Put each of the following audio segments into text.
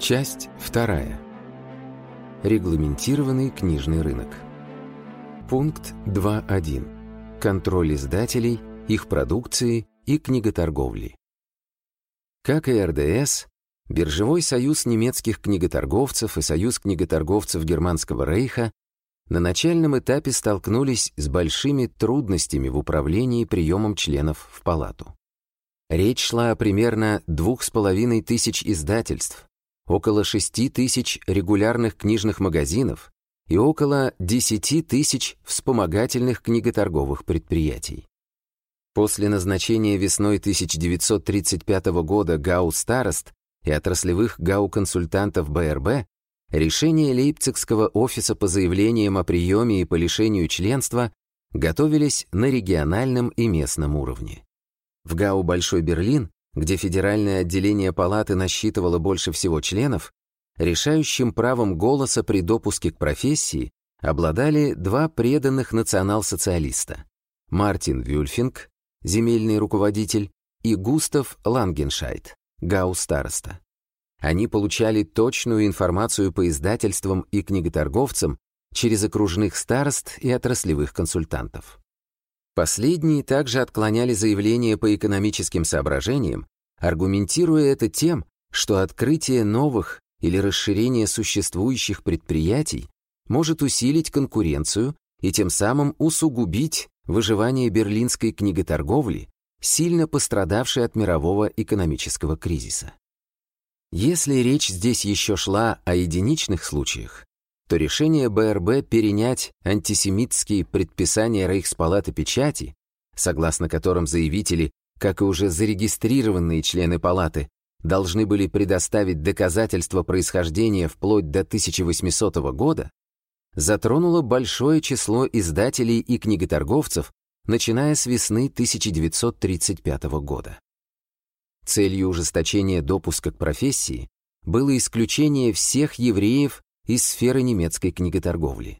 Часть вторая. Регламентированный книжный рынок. Пункт 2.1. Контроль издателей, их продукции и книготорговли. Как и РДС, Биржевой союз немецких книготорговцев и союз книготорговцев Германского рейха на начальном этапе столкнулись с большими трудностями в управлении приемом членов в палату. Речь шла о примерно двух с половиной тысяч издательств, около шести тысяч регулярных книжных магазинов и около десяти тысяч вспомогательных книготорговых предприятий. После назначения весной 1935 года ГАУ-старост и отраслевых ГАУ-консультантов БРБ решения Лейпцигского офиса по заявлениям о приеме и по лишению членства готовились на региональном и местном уровне. В ГАУ «Большой Берлин», где федеральное отделение палаты насчитывало больше всего членов, решающим правом голоса при допуске к профессии обладали два преданных национал-социалиста – Мартин Вюльфинг, земельный руководитель, и Густав Лангеншайд, гау-староста. Они получали точную информацию по издательствам и книготорговцам через окружных старост и отраслевых консультантов. Последние также отклоняли заявления по экономическим соображениям, аргументируя это тем, что открытие новых или расширение существующих предприятий может усилить конкуренцию и тем самым усугубить выживание берлинской книготорговли, сильно пострадавшей от мирового экономического кризиса. Если речь здесь еще шла о единичных случаях, то решение БРБ перенять антисемитские предписания Рейхспалаты печати, согласно которым заявители, как и уже зарегистрированные члены палаты, должны были предоставить доказательства происхождения вплоть до 1800 года, затронуло большое число издателей и книготорговцев, начиная с весны 1935 года. Целью ужесточения допуска к профессии было исключение всех евреев из сферы немецкой книготорговли.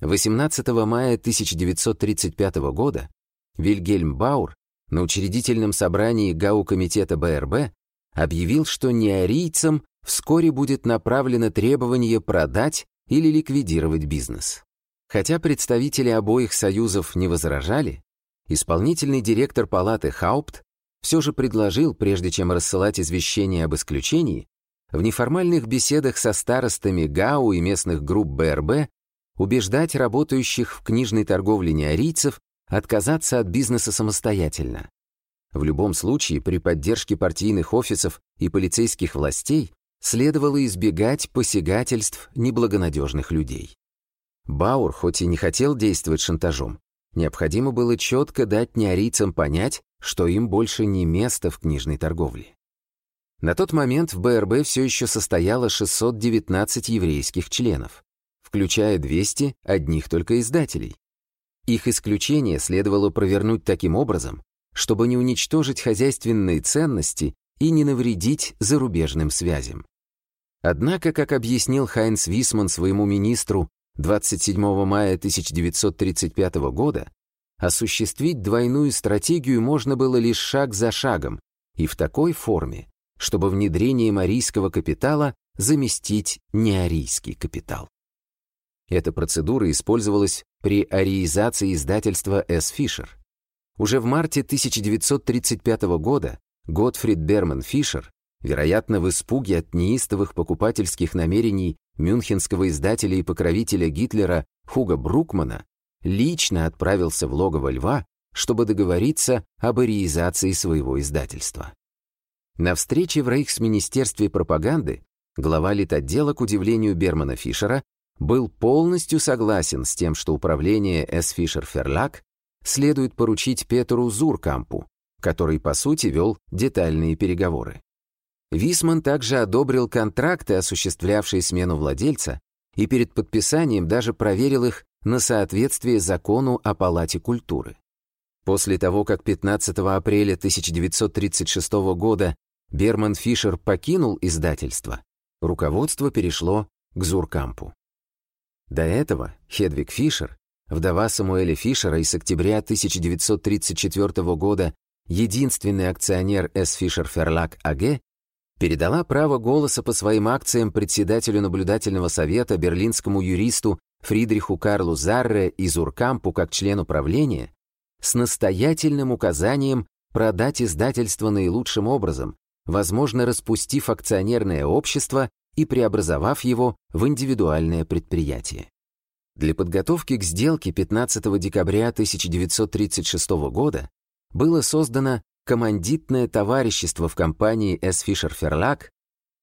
18 мая 1935 года Вильгельм Баур на учредительном собрании ГАУ-комитета БРБ объявил, что неарийцам вскоре будет направлено требование продать или ликвидировать бизнес. Хотя представители обоих союзов не возражали, исполнительный директор палаты Хаупт все же предложил, прежде чем рассылать извещение об исключении, в неформальных беседах со старостами ГАУ и местных групп БРБ убеждать работающих в книжной торговле неарийцев отказаться от бизнеса самостоятельно. В любом случае, при поддержке партийных офисов и полицейских властей следовало избегать посягательств неблагонадежных людей. Баур, хоть и не хотел действовать шантажом, необходимо было четко дать неарийцам понять, что им больше не место в книжной торговле. На тот момент в БРБ все еще состояло 619 еврейских членов, включая 200 одних только издателей. Их исключение следовало провернуть таким образом, чтобы не уничтожить хозяйственные ценности и не навредить зарубежным связям. Однако, как объяснил Хайнц Висман своему министру 27 мая 1935 года, осуществить двойную стратегию можно было лишь шаг за шагом и в такой форме, чтобы внедрением арийского капитала заместить неарийский капитал. Эта процедура использовалась при ариизации издательства С. Фишер. Уже в марте 1935 года Готфрид Берман Фишер, вероятно, в испуге от неистовых покупательских намерений мюнхенского издателя и покровителя Гитлера Хуга Брукмана, лично отправился в логово Льва, чтобы договориться об ариизации своего издательства. На встрече в Рейхсминистерстве пропаганды глава литотдела, к удивлению Бермана Фишера, был полностью согласен с тем, что управление С. Фишер Ферлак следует поручить Петру Зуркампу, который, по сути, вел детальные переговоры. Висман также одобрил контракты, осуществлявшие смену владельца, и перед подписанием даже проверил их на соответствие закону о Палате культуры. После того, как 15 апреля 1936 года Берман Фишер покинул издательство, руководство перешло к Зуркампу. До этого Хедвиг Фишер, вдова Самуэля Фишера и с октября 1934 года единственный акционер С. Фишер Ферлак АГ, передала право голоса по своим акциям председателю наблюдательного совета берлинскому юристу Фридриху Карлу Зарре из Уркампу как член управления с настоятельным указанием продать издательство наилучшим образом, возможно, распустив акционерное общество и преобразовав его в индивидуальное предприятие. Для подготовки к сделке 15 декабря 1936 года было создано командитное товарищество в компании S. Fisher Verlag,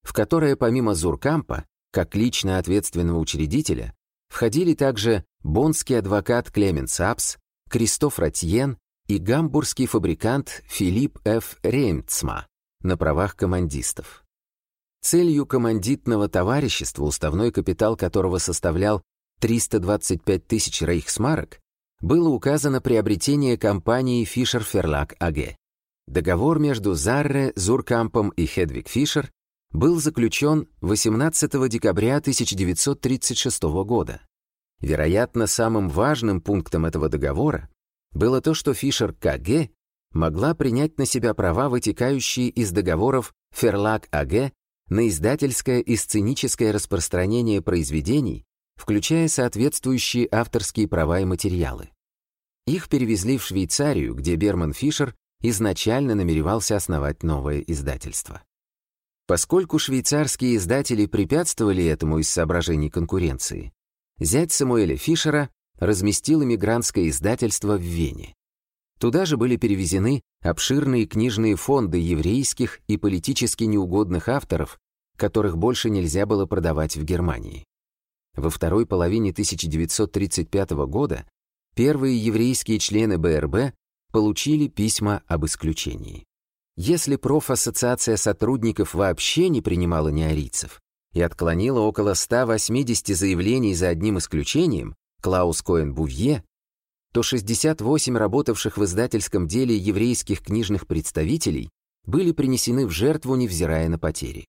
в которое помимо Зуркампа, как лично ответственного учредителя, входили также бонский адвокат Клемент Сапс, Кристоф Ратьен и гамбургский фабрикант Филипп Ф. Реймцма на правах командистов. Целью командитного товарищества, уставной капитал которого составлял 325 тысяч рейхсмарок, было указано приобретение компании Fischer Verlag AG. Договор между Зарре, Зуркампом и Хедвиг Фишер был заключен 18 декабря 1936 года. Вероятно, самым важным пунктом этого договора было то, что Фишер КГ могла принять на себя права, вытекающие из договоров Ферлаг АГ на издательское и сценическое распространение произведений, включая соответствующие авторские права и материалы. Их перевезли в Швейцарию, где Берман Фишер изначально намеревался основать новое издательство. Поскольку швейцарские издатели препятствовали этому из соображений конкуренции, зять Самуэля Фишера разместил иммигрантское издательство в Вене. Туда же были перевезены обширные книжные фонды еврейских и политически неугодных авторов, которых больше нельзя было продавать в Германии. Во второй половине 1935 года первые еврейские члены БРБ получили письма об исключении. Если профассоциация сотрудников вообще не принимала неарийцев и отклонила около 180 заявлений за одним исключением, Клаус Коэн Бувье, то 68 работавших в издательском деле еврейских книжных представителей были принесены в жертву, невзирая на потери.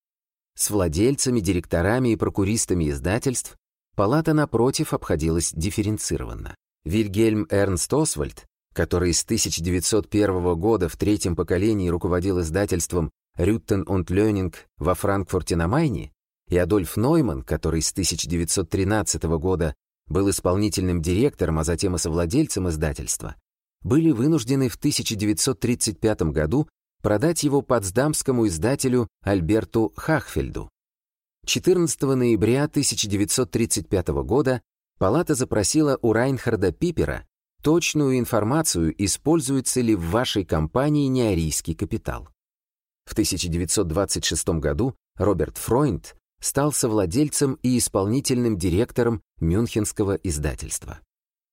С владельцами, директорами и прокуристами издательств палата, напротив, обходилась дифференцированно. Вильгельм Эрнст Освальд, который с 1901 года в третьем поколении руководил издательством «Рюттен und Лёнинг» во Франкфурте на Майне, и Адольф Нойман, который с 1913 года был исполнительным директором, а затем и совладельцем издательства, были вынуждены в 1935 году продать его потсдамскому издателю Альберту Хахфельду. 14 ноября 1935 года палата запросила у Райнхарда Пипера точную информацию, используется ли в вашей компании неарийский капитал. В 1926 году Роберт Фройнд стал совладельцем и исполнительным директором Мюнхенского издательства.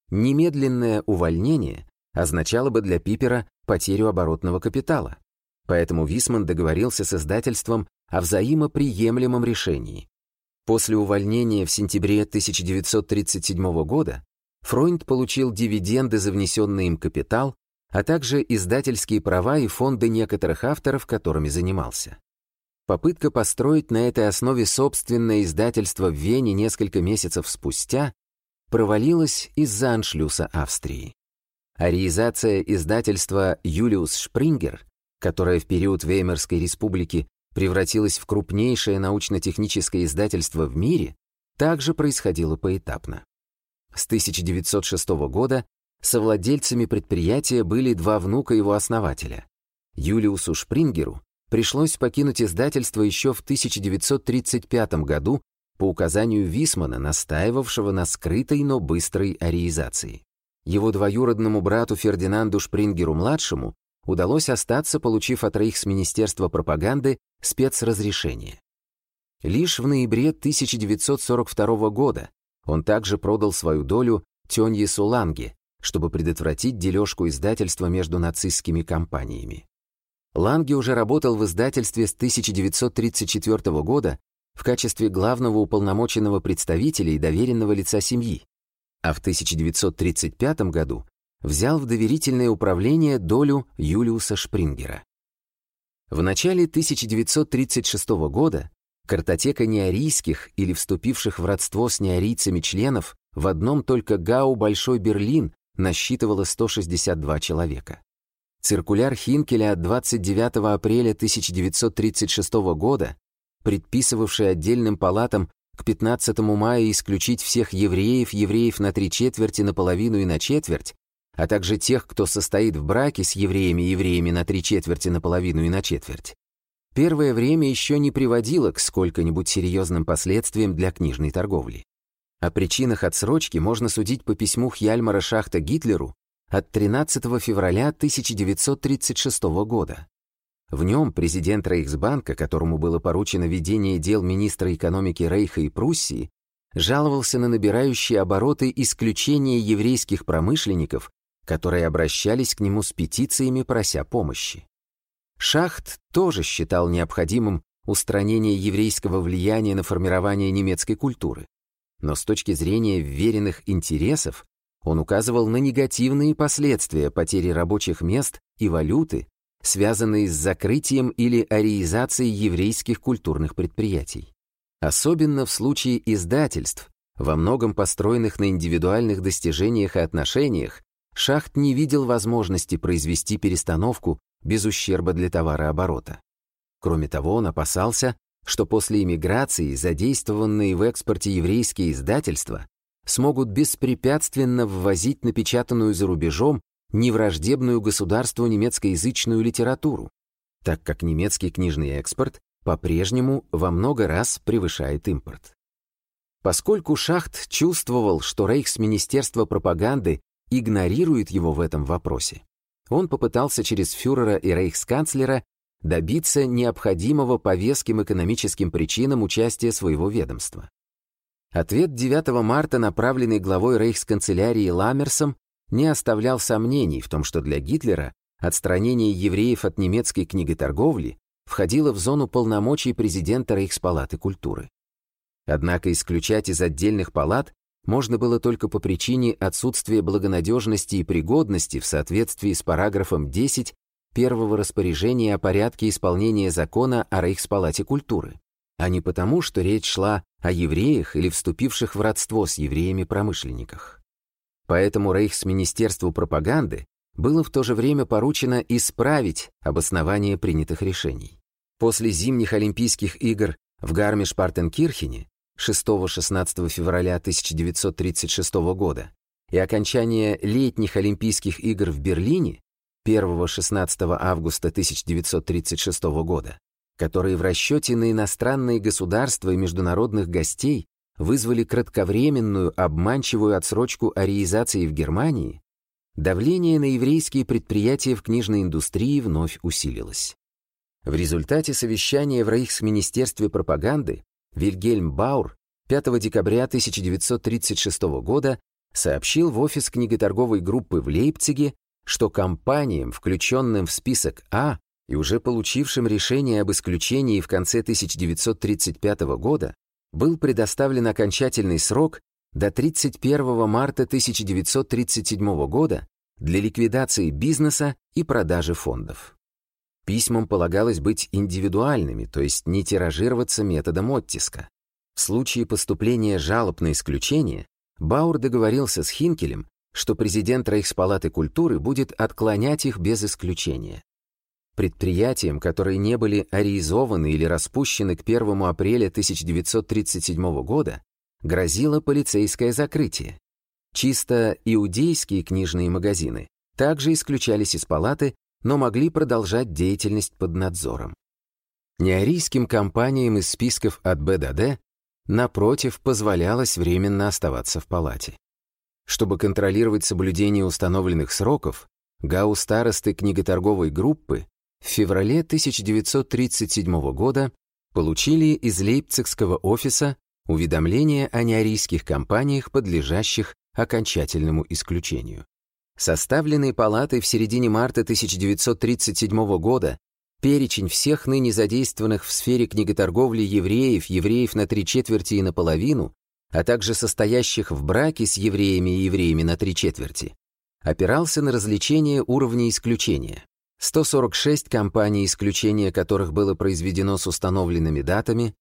Немедленное увольнение означало бы для Пипера потерю оборотного капитала, поэтому Висман договорился с издательством о взаимоприемлемом решении. После увольнения в сентябре 1937 года Фройнд получил дивиденды за внесенный им капитал, а также издательские права и фонды некоторых авторов, которыми занимался. Попытка построить на этой основе собственное издательство в Вене несколько месяцев спустя провалилась из-за аншлюса Австрии. Ариизация издательства «Юлиус Шпрингер», которое в период Веймарской республики превратилось в крупнейшее научно-техническое издательство в мире, также происходило поэтапно. С 1906 года совладельцами предприятия были два внука его основателя. Юлиусу Шпрингеру пришлось покинуть издательство еще в 1935 году по указанию Висмана, настаивавшего на скрытой, но быстрой ариизации. Его двоюродному брату Фердинанду Шпрингеру-младшему удалось остаться, получив от Рейхсминистерства пропаганды спецразрешение. Лишь в ноябре 1942 года он также продал свою долю Тёнье Суланге, чтобы предотвратить дележку издательства между нацистскими компаниями. Ланге уже работал в издательстве с 1934 года в качестве главного уполномоченного представителя и доверенного лица семьи, а в 1935 году взял в доверительное управление долю Юлиуса Шпрингера. В начале 1936 года картотека неарийских или вступивших в родство с неарийцами членов в одном только ГАУ «Большой Берлин» насчитывала 162 человека. Циркуляр Хинкеля от 29 апреля 1936 года, предписывавший отдельным палатам к 15 мая исключить всех евреев, евреев на три четверти, наполовину и на четверть, а также тех, кто состоит в браке с евреями евреями на три четверти, наполовину и на четверть, первое время еще не приводило к сколько-нибудь серьезным последствиям для книжной торговли. О причинах отсрочки можно судить по письму Хьяльмара Шахта Гитлеру от 13 февраля 1936 года. В нем президент Рейхсбанка, которому было поручено ведение дел министра экономики Рейха и Пруссии, жаловался на набирающие обороты исключения еврейских промышленников, которые обращались к нему с петициями, прося помощи. Шахт тоже считал необходимым устранение еврейского влияния на формирование немецкой культуры. Но с точки зрения веренных интересов он указывал на негативные последствия потери рабочих мест и валюты, связанные с закрытием или ариизацией еврейских культурных предприятий. Особенно в случае издательств, во многом построенных на индивидуальных достижениях и отношениях, Шахт не видел возможности произвести перестановку без ущерба для товарооборота. Кроме того, он опасался, что после иммиграции задействованные в экспорте еврейские издательства смогут беспрепятственно ввозить напечатанную за рубежом невраждебную государству немецкоязычную литературу, так как немецкий книжный экспорт по-прежнему во много раз превышает импорт. Поскольку Шахт чувствовал, что Рейхсминистерство пропаганды игнорирует его в этом вопросе, он попытался через фюрера и рейхсканцлера добиться необходимого по веским экономическим причинам участия своего ведомства. Ответ 9 марта, направленный главой рейхсканцелярии Ламмерсом, не оставлял сомнений в том, что для Гитлера отстранение евреев от немецкой книготорговли входило в зону полномочий президента Рейхспалаты культуры. Однако исключать из отдельных палат можно было только по причине отсутствия благонадежности и пригодности в соответствии с параграфом 10 первого распоряжения о порядке исполнения закона о Рейхспалате культуры, а не потому, что речь шла о евреях или вступивших в родство с евреями-промышленниках. Поэтому Рейхсминистерству пропаганды было в то же время поручено исправить обоснование принятых решений. После зимних Олимпийских игр в Гармиш-Партенкирхене 6-16 февраля 1936 года и окончания летних Олимпийских игр в Берлине 1-16 августа 1936 года, которые в расчете на иностранные государства и международных гостей вызвали кратковременную обманчивую отсрочку ариизации в Германии, давление на еврейские предприятия в книжной индустрии вновь усилилось. В результате совещания в Рейхсминистерстве пропаганды Вильгельм Баур 5 декабря 1936 года сообщил в офис книготорговой группы в Лейпциге, что компаниям, включенным в список А и уже получившим решение об исключении в конце 1935 года, был предоставлен окончательный срок до 31 марта 1937 года для ликвидации бизнеса и продажи фондов. Письмам полагалось быть индивидуальными, то есть не тиражироваться методом оттиска. В случае поступления жалоб на исключение Баур договорился с Хинкелем, что президент Рейхспалаты культуры будет отклонять их без исключения. Предприятиям, которые не были ариизованы или распущены к 1 апреля 1937 года, грозило полицейское закрытие. Чисто иудейские книжные магазины также исключались из палаты, но могли продолжать деятельность под надзором. Неарийским компаниям из списков от Б до Д, напротив, позволялось временно оставаться в палате. Чтобы контролировать соблюдение установленных сроков, гау-старосты книготорговой группы в феврале 1937 года получили из лейпцигского офиса уведомление о неарийских компаниях, подлежащих окончательному исключению. Составленный палатой в середине марта 1937 года перечень всех ныне задействованных в сфере книготорговли евреев, евреев на три четверти и наполовину, а также состоящих в браке с евреями и евреями на три четверти, опирался на различение уровней исключения. 146 компаний, исключение которых было произведено с установленными датами,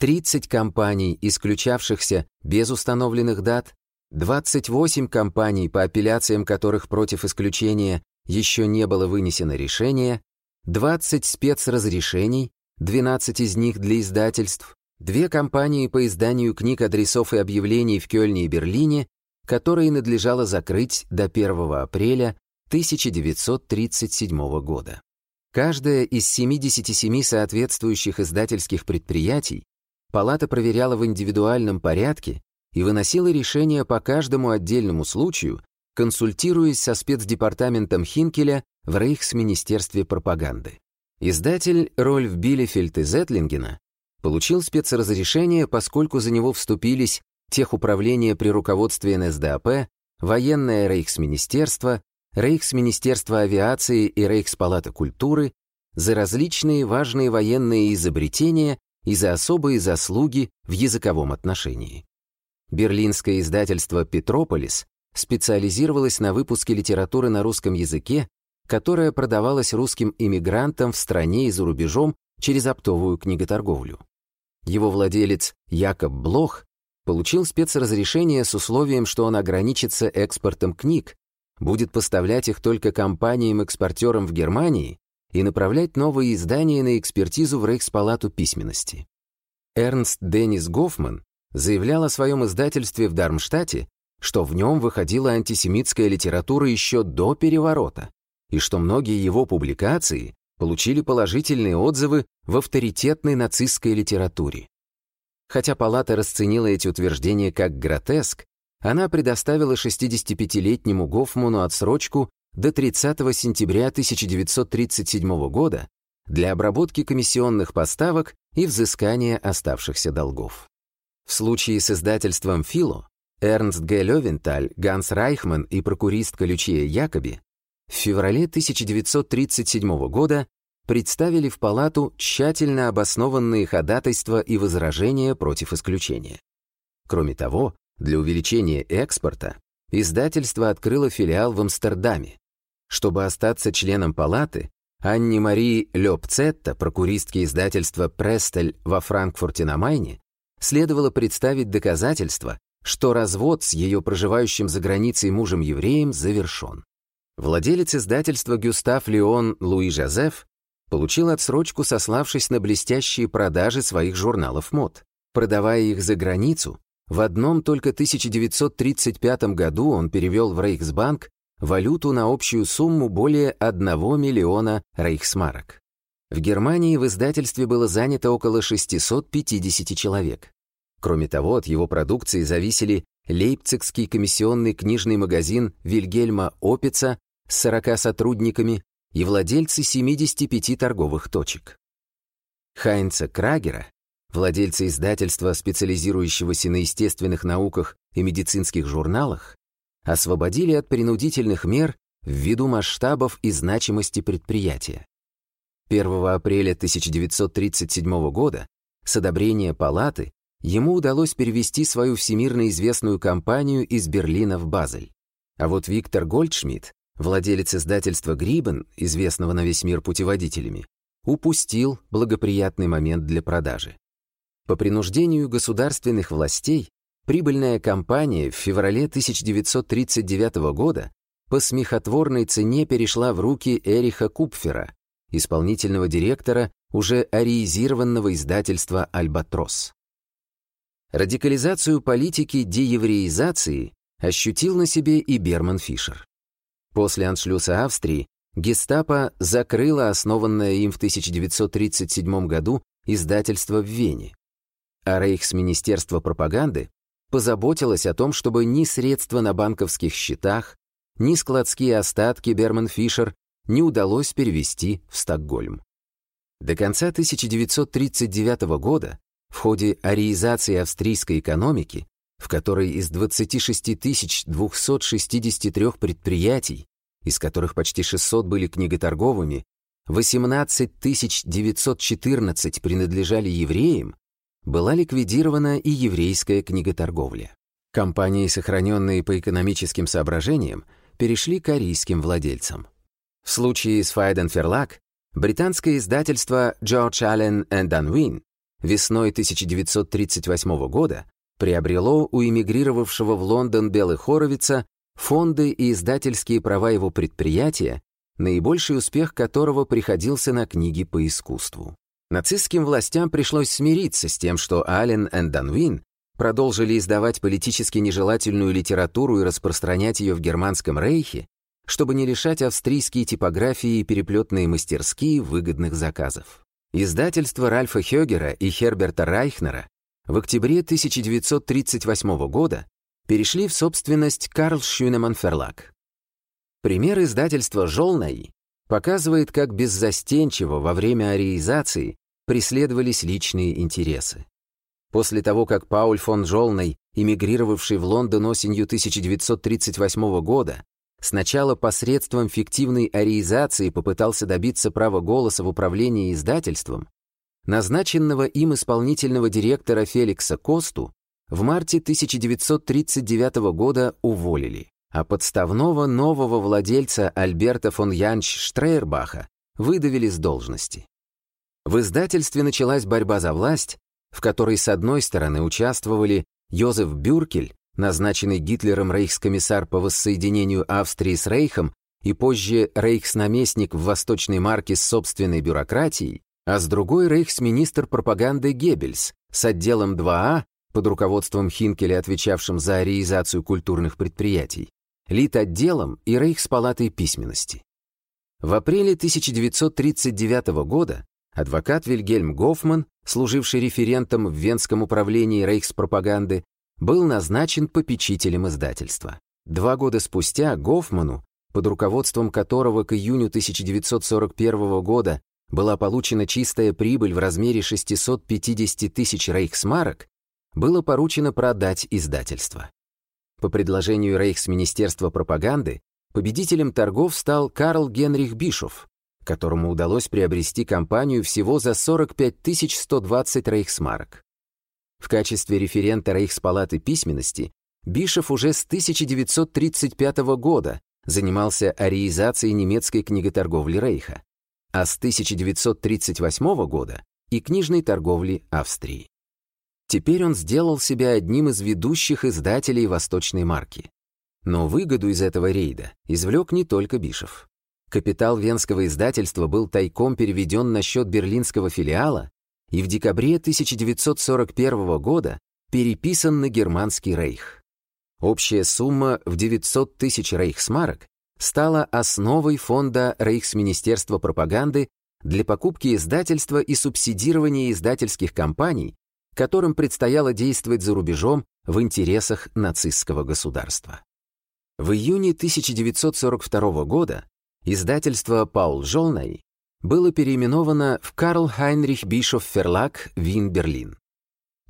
30 компаний, исключавшихся без установленных дат, 28 компаний, по апелляциям которых против исключения еще не было вынесено решение, 20 спецразрешений, 12 из них для издательств, две компании по изданию книг, адресов и объявлений в Кёльне и Берлине, которые надлежало закрыть до 1 апреля 1937 года. Каждое из 77 соответствующих издательских предприятий палата проверяла в индивидуальном порядке и выносила решения по каждому отдельному случаю, консультируясь со спецдепартаментом Хинкеля в Рейхсминистерстве пропаганды. Издатель Рольф Билефельд из Этлингена получил спецразрешение, поскольку за него вступились Техуправление при руководстве НСДАП, Военное Рейхсминистерство, Рейхсминистерство авиации и Рейхспалата культуры за различные важные военные изобретения и за особые заслуги в языковом отношении. Берлинское издательство «Петрополис» специализировалось на выпуске литературы на русском языке, которая продавалась русским иммигрантам в стране и за рубежом через оптовую книготорговлю. Его владелец Якоб Блох получил спецразрешение с условием, что он ограничится экспортом книг, будет поставлять их только компаниям-экспортерам в Германии и направлять новые издания на экспертизу в Рейхспалату письменности. Эрнст Деннис Гофман заявлял о своем издательстве в Дармштадте, что в нем выходила антисемитская литература еще до переворота, и что многие его публикации получили положительные отзывы в авторитетной нацистской литературе. Хотя палата расценила эти утверждения как гротеск, она предоставила 65-летнему Гофману отсрочку до 30 сентября 1937 года для обработки комиссионных поставок и взыскания оставшихся долгов. В случае с издательством «Фило» Эрнст Г. Левенталь, Ганс Райхман и прокуристка Лючия Якоби в феврале 1937 года представили в палату тщательно обоснованные ходатайства и возражения против исключения. Кроме того, для увеличения экспорта издательство открыло филиал в Амстердаме. Чтобы остаться членом палаты, Анне Марии Лёпцетта, прокуристке издательства «Престель» во Франкфурте на Майне, следовало представить доказательства, что развод с ее проживающим за границей мужем-евреем завершен. Владелец издательства Гюстав Леон Луи Жозеф получил отсрочку, сославшись на блестящие продажи своих журналов мод. Продавая их за границу, в одном только 1935 году он перевел в Рейхсбанк валюту на общую сумму более 1 миллиона рейхсмарок. В Германии в издательстве было занято около 650 человек. Кроме того, от его продукции зависели Лейпцигский комиссионный книжный магазин Вильгельма Опица с 40 сотрудниками и владельцы 75 торговых точек. Хайнца Крагера владельцы издательства, специализирующегося на естественных науках и медицинских журналах, освободили от принудительных мер ввиду масштабов и значимости предприятия. 1 апреля 1937 года с одобрения палаты ему удалось перевести свою всемирно известную компанию из Берлина в Базель. А вот Виктор Гольдшмидт, владелец издательства «Грибен», известного на весь мир путеводителями, упустил благоприятный момент для продажи. По принуждению государственных властей прибыльная компания в феврале 1939 года по смехотворной цене перешла в руки Эриха Купфера, исполнительного директора уже ариизированного издательства «Альбатрос». Радикализацию политики деевреизации ощутил на себе и Берман Фишер. После аншлюса Австрии гестапо закрыло основанное им в 1937 году издательство в Вене а Рейхсминистерство пропаганды позаботилось о том, чтобы ни средства на банковских счетах, ни складские остатки Берман Фишер не удалось перевести в Стокгольм. До конца 1939 года в ходе ариизации австрийской экономики, в которой из 26 263 предприятий, из которых почти 600 были книготорговыми, 18 914 принадлежали евреям, была ликвидирована и еврейская книготорговля. Компании, сохраненные по экономическим соображениям, перешли корейским владельцам. В случае с Файден Ферлак британское издательство George Allen and Unwin весной 1938 года приобрело у эмигрировавшего в Лондон Белых Хоровица фонды и издательские права его предприятия наибольший успех которого приходился на книги по искусству. Нацистским властям пришлось смириться с тем, что Аллен и Данвин продолжили издавать политически нежелательную литературу и распространять ее в Германском рейхе, чтобы не лишать австрийские типографии и переплетные мастерские выгодных заказов. Издательство Ральфа Хёгера и Херберта Райхнера в октябре 1938 года перешли в собственность Карл Шюнеман Ферлак. Пример издательства «Жолнаи» показывает, как беззастенчиво во время ариизации преследовались личные интересы. После того, как Пауль фон Жолной, эмигрировавший в Лондон осенью 1938 года, сначала посредством фиктивной ариизации попытался добиться права голоса в управлении издательством, назначенного им исполнительного директора Феликса Косту в марте 1939 года уволили а подставного нового владельца Альберта фон Янч Штрейербаха выдавили с должности. В издательстве началась борьба за власть, в которой с одной стороны участвовали Йозеф Бюркель, назначенный Гитлером рейхскомиссар по воссоединению Австрии с Рейхом и позже рейхснаместник в Восточной Марке с собственной бюрократией, а с другой рейхсминистр пропаганды Геббельс с отделом 2А под руководством Хинкеля, отвечавшим за ариизацию культурных предприятий, Лит-отделом и Рейхспалатой письменности. В апреле 1939 года адвокат Вильгельм Гофман, служивший референтом в Венском управлении рейхспропаганды, был назначен попечителем издательства. Два года спустя Гофману, под руководством которого к июню 1941 года была получена чистая прибыль в размере 650 тысяч рейхсмарок, было поручено продать издательство. По предложению Рейхсминистерства пропаганды победителем торгов стал Карл Генрих Бишов, которому удалось приобрести компанию всего за 45 120 рейхсмарок. В качестве референта Рейхспалаты письменности Бишев уже с 1935 года занимался ариизацией немецкой книготорговли Рейха, а с 1938 года и книжной торговли Австрии. Теперь он сделал себя одним из ведущих издателей восточной марки. Но выгоду из этого рейда извлек не только Бишев. Капитал венского издательства был тайком переведен на счет берлинского филиала и в декабре 1941 года переписан на германский рейх. Общая сумма в 900 тысяч рейхсмарок стала основой фонда Рейхсминистерства пропаганды для покупки издательства и субсидирования издательских компаний которым предстояло действовать за рубежом в интересах нацистского государства. В июне 1942 года издательство «Паул Жолнай» было переименовано в Карл Хайнрих Бишоф Ферлак Вин Берлин.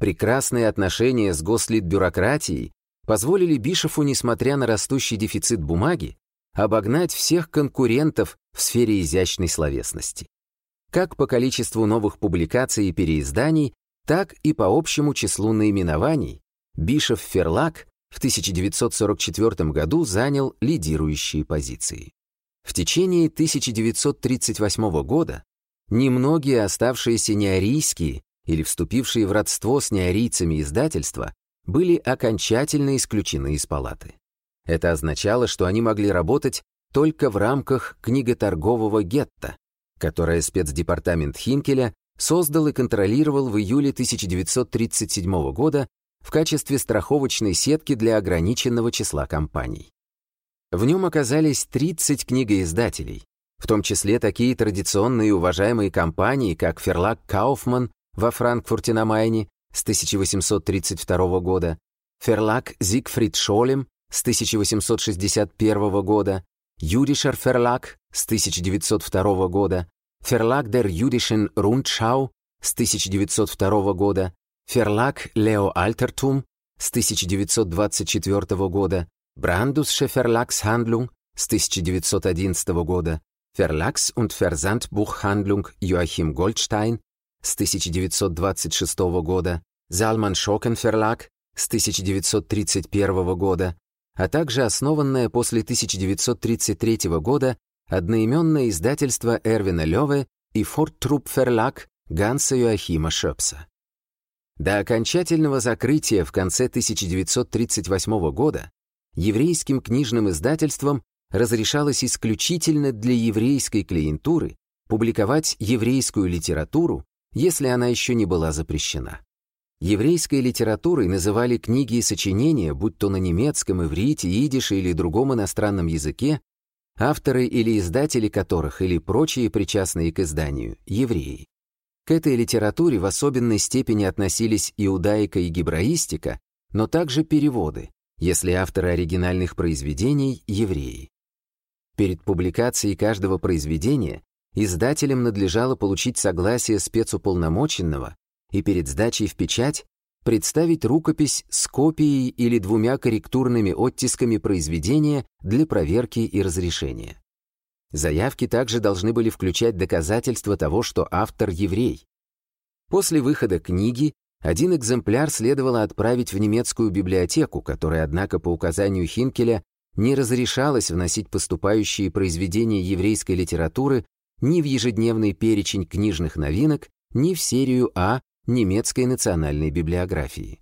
Прекрасные отношения с гослитбюрократией позволили Бишофу, несмотря на растущий дефицит бумаги, обогнать всех конкурентов в сфере изящной словесности. Как по количеству новых публикаций и переизданий, так и по общему числу наименований Бишев Ферлак в 1944 году занял лидирующие позиции. В течение 1938 года немногие оставшиеся неарийские или вступившие в родство с неарийцами издательства были окончательно исключены из палаты. Это означало, что они могли работать только в рамках книготоргового гетто, которое спецдепартамент Хинкеля создал и контролировал в июле 1937 года в качестве страховочной сетки для ограниченного числа компаний. В нем оказались 30 книгоиздателей, в том числе такие традиционные и уважаемые компании, как Ферлак Кауфман во Франкфурте на Майне с 1832 года, Ферлак Зигфрид Шолем с 1861 года, Юришер Ферлак с 1902 года, Verlag der Jüdischen Rundschau с 1902 года, Verlag Leo Altertum с 1924 года, Brandusche Verlagshandlung с 1911 года, Verlags- und Versandbuchhandlung Joachim Goldstein с 1926 года, Salman Schocken Verlag с 1931 года, а также основанная после 1933 года одноименное издательство Эрвина Лёве и Форттруп Ферлак Ганса Йоахима Шепса. До окончательного закрытия в конце 1938 года еврейским книжным издательством разрешалось исключительно для еврейской клиентуры публиковать еврейскую литературу, если она еще не была запрещена. Еврейской литературой называли книги и сочинения, будь то на немецком, иврите, идише или другом иностранном языке, авторы или издатели которых или прочие причастные к изданию – евреи. К этой литературе в особенной степени относились иудаика и гебраистика, но также переводы, если авторы оригинальных произведений – евреи. Перед публикацией каждого произведения издателям надлежало получить согласие спецуполномоченного и перед сдачей в печать представить рукопись с копией или двумя корректурными оттисками произведения для проверки и разрешения. Заявки также должны были включать доказательства того, что автор еврей. После выхода книги один экземпляр следовало отправить в немецкую библиотеку, которая, однако, по указанию Хинкеля не разрешалось вносить поступающие произведения еврейской литературы ни в ежедневный перечень книжных новинок, ни в серию А немецкой национальной библиографии.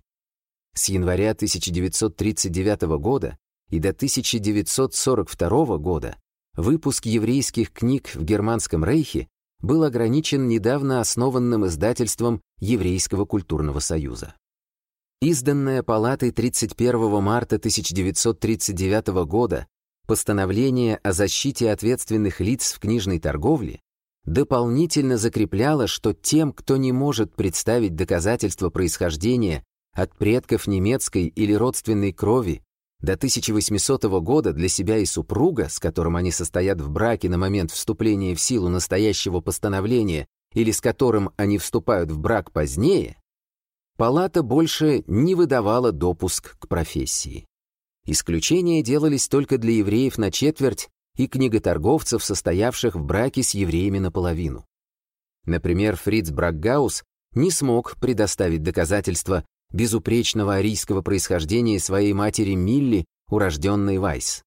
С января 1939 года и до 1942 года выпуск еврейских книг в Германском рейхе был ограничен недавно основанным издательством Еврейского культурного союза. Изданное Палатой 31 марта 1939 года постановление о защите ответственных лиц в книжной торговле дополнительно закрепляло, что тем, кто не может представить доказательства происхождения от предков немецкой или родственной крови до 1800 года для себя и супруга, с которым они состоят в браке на момент вступления в силу настоящего постановления или с которым они вступают в брак позднее, палата больше не выдавала допуск к профессии. Исключения делались только для евреев на четверть и книготорговцев, состоявших в браке с евреями наполовину. Например, Фриц Бракгаус не смог предоставить доказательства безупречного арийского происхождения своей матери Милли, урожденной Вайс.